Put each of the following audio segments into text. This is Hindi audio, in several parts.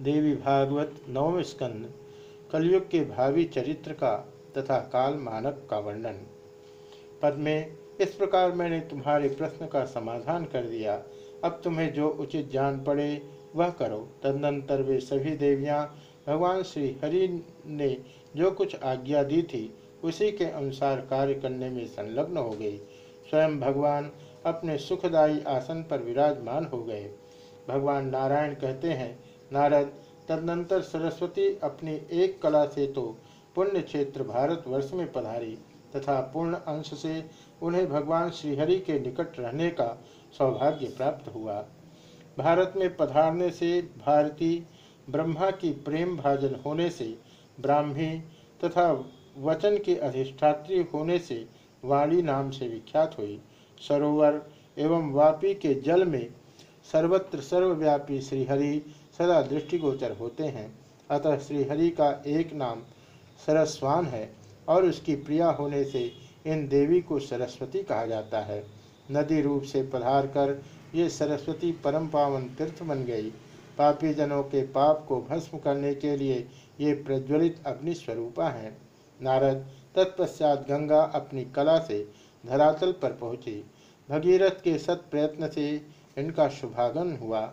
देवी भागवत नवम स्कंद, कलयुग के भावी चरित्र का तथा काल मानक का वर्णन। पद में, इस प्रकार मैंने तुम्हारे प्रश्न का समाधान कर दिया। अब तुम्हें जो उचित जान पड़े, वह करो। तदनंतर वे सभी देवियाँ, भगवान श्री हरि ने जो कुछ आज्ञा दी थी, उसी के अनुसार कार्य करने में संलग्न हो गई। स्वयं भगवान अपने सुखदायी आसन पर विराजमान हो गए। भगवान नारायण कहते हैं नारद तदनंतर सरस्वती अपनी एक कला से तो पुण्य क्षेत्र भारतवर्ष में पधारी तथा पूर्ण अंश से उन्हें भगवान श्रीहरि के निकट रहने का सौभाग्य प्राप्त हुआ। भारत में पधारने से भारती ब्रह्मा की प्रेम भाजन होने से ब्राह्मी तथा वचन की अधिष्ठात्री होने से वाणी नाम से विख्यात हुई। सरोवर एवं वापी के जल में सर्वत्र सर्वव्यापी श्रीहरि सदा दृष्टिगोचर होते हैं। अतः श्रीहरि का एक नाम सरस्वान है और उसकी प्रिया होने से इन देवी को सरस्वती कहा जाता है। नदी रूप से पधार कर ये सरस्वती परम पावन तीर्थ बन गई। पापी जनों के पाप को भस्म करने के लिए ये प्रज्वलित अग्नि स्वरूपा हैं। नारद तत्पश्चात गंगा अपनी कला से धरातल पर पहुँची। भगीरथ के सत प्रयत्न से इनका शुभागन हुआ।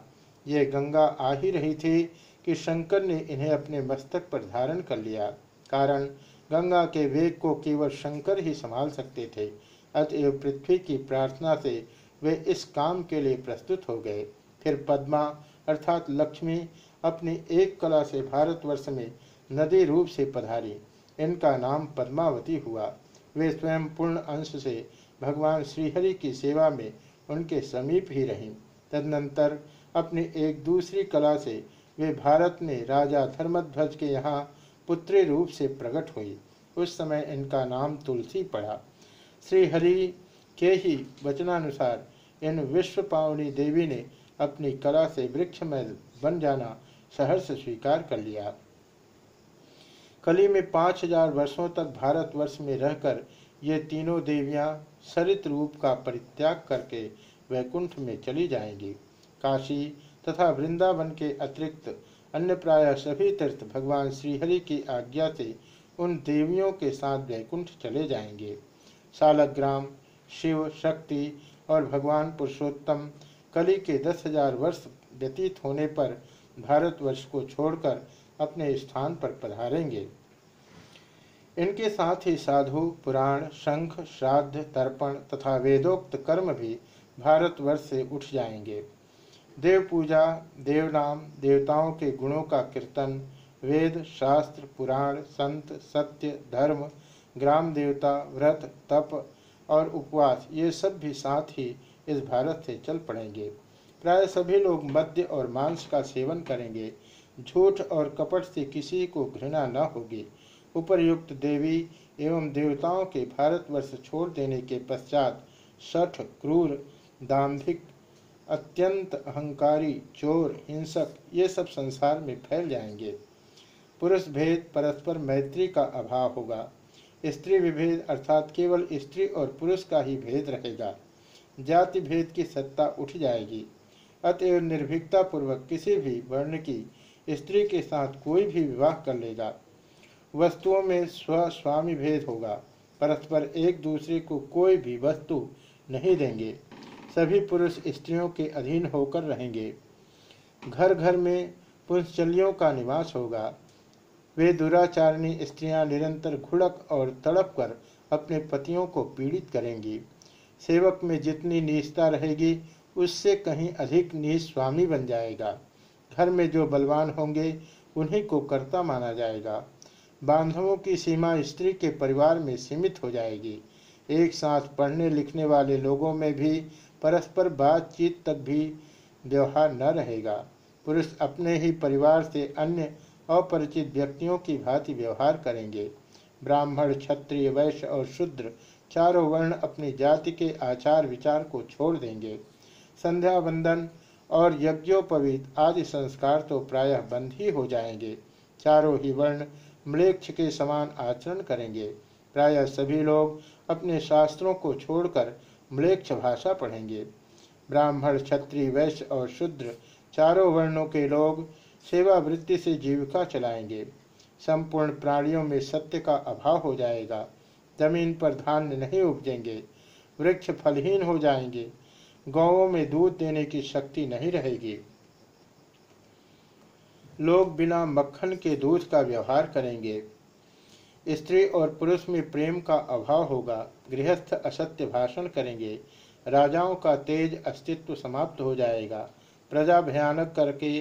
ये गंगा आ ही रही थी कि शंकर ने इन्हें अपने मस्तक पर धारण कर लिया। कारण, गंगा के वेग को केवल शंकर ही संभाल सकते थे, अतएव पृथ्वी की प्रार्थना से वे इस काम के लिए प्रस्तुत हो गए। फिर पद्मा, अर्थात लक्ष्मी, अपनी एक कला से भारतवर्ष में नदी रूप से पधारी। इनका नाम पद्मावती हुआ। वे स्वयं पूर्ण अंश से भगवान श्रीहरि की सेवा में उनके समीप ही रहीं। तदनंतर अपनी एक दूसरी कला से वे भारत में राजा धर्मध्वज के यहाँ पुत्री रूप से प्रकट हुई। उस समय इनका नाम तुलसी पड़ा। श्रीहरि के ही वचनानुसार इन विश्व पावनी देवी ने अपनी कला से वृक्ष में बन जाना सहर्ष स्वीकार कर लिया। कली में पाँच हज़ार वर्षों तक भारतवर्ष में रहकर ये तीनों देवियाँ सरित रूप का परित्याग करके वैकुंठ में चली जाएँगी। काशी तथा वृंदावन के अतिरिक्त अन्य प्राय सभी तीर्थ भगवान श्रीहरि की आज्ञा से उन देवियों के साथ वैकुंठ चले जाएँगे। सालग्राम, शिव, शक्ति और भगवान पुरुषोत्तम कली के दस हज़ार वर्ष व्यतीत होने पर भारतवर्ष को छोड़कर अपने स्थान पर पधारेंगे। इनके साथ ही साधु, पुराण, शंख, श्राद्ध, तर्पण तथा वेदोक्त कर्म भी भारतवर्ष से उठ जाएँगे। देव पूजा देवनाम, देवताओं के गुणों का कीर्तन, वेद, शास्त्र, पुराण, संत, सत्य, धर्म, ग्राम देवता, व्रत, तप और उपवास, ये सब भी साथ ही इस भारत से चल पड़ेंगे। प्राय सभी लोग मद्य और मांस का सेवन करेंगे। झूठ और कपट से किसी को घृणा न होगी। उपर्युक्त देवी एवं देवताओं के भारतवर्ष छोड़ देने के पश्चात सठ क्रूर दाम्भिक अत्यंत अहंकारी, चोर, हिंसक, ये सब संसार में फैल जाएँगे। पुरुष भेद परस्पर मैत्री का अभाव होगा। स्त्री विभेद अर्थात केवल स्त्री और पुरुष का ही भेद रहेगा। जाति भेद की सत्ता उठ जाएगी। अतएव निर्भीकता पूर्वक किसी भी वर्ण की स्त्री के साथ कोई भी विवाह कर लेगा। वस्तुओं में स्व स्वामी भेद होगा। परस्पर एक दूसरे को कोई भी वस्तु नहीं देंगे। सभी पुरुष स्त्रियों के अधीन होकर रहेंगे। घर घर में पुंसचलियों का निवास होगा। वे दुराचारणी स्त्रियाँ निरंतर घुड़क और तड़प कर अपने पतियों को पीड़ित करेंगी। सेवक में जितनी निष्ठा रहेगी, उससे कहीं अधिक निज स्वामी बन जाएगा। घर में जो बलवान होंगे, उन्हीं को कर्ता माना जाएगा। बांधवों की सीमा स्त्री के परिवार में सीमित हो जाएगी। एक साथ पढ़ने लिखने वाले लोगों में भी परस्पर बातचीत तक भी व्यवहार न रहेगा। पुरुष अपने ही परिवार से अन्य अपरिचित व्यक्तियों की भांति व्यवहार करेंगे। ब्राह्मण, क्षत्रिय, वैश्य और शूद्र चारों वर्ण अपनी जाति के आचार विचार को छोड़ देंगे। संध्या वंदन और यज्ञोपवीत आदि संस्कार तो प्रायः बंद ही हो जाएँगे। चारों ही वर्ण म्लेक्ष के समान आचरण करेंगे। प्रायः सभी लोग अपने शास्त्रों को छोड़कर म्लेक्ष भाषा पढ़ेंगे। ब्राह्मण, क्षत्रिय, वैश्य और शूद्र चारों वर्णों के लोग सेवा वृत्ति से जीविका चलाएँगे। संपूर्ण प्राणियों में सत्य का अभाव हो जाएगा। ज़मीन पर धान्य नहीं उपजेंगे। वृक्ष फलहीन हो जाएँगे। गौों में दूध देने की शक्ति नहीं रहेगी। लोग बिना मक्खन के दूध का व्यवहार करेंगे। स्त्री और पुरुष में प्रेम का अभाव होगा, गृहस्थ असत्य भाषण करेंगे, राजाओं का तेज अस्तित्व समाप्त हो जाएगा, प्रजा भयानक करके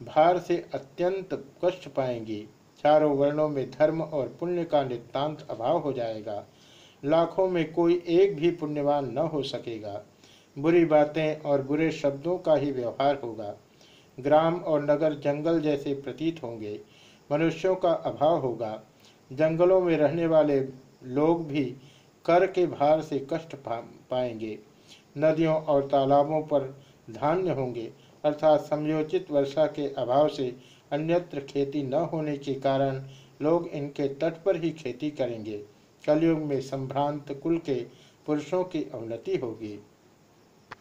भार से अत्यंत कष्ट पाएँगी, चारों वर्णों में धर्म और पुण्य का नितांत अभाव हो जाएगा, लाखों में कोई एक भी पुण्यवान न हो सकेगा, बुरी बातें और बुरे शब्दों का ही व्यवहार होगा, ग्राम और नगर जंगल जैसे प्रतीत होंगे, मनुष्यों का अभाव होगा जंगलों में रहने वाले लोग भी कर के भार से कष्ट पाएँगे। नदियों और तालाबों पर धान्य होंगे, अर्थात समयोचित वर्षा के अभाव से अन्यत्र खेती न होने के कारण लोग इनके तट पर ही खेती करेंगे। कलयुग में संभ्रांत कुल के पुरुषों की अवनति होगी।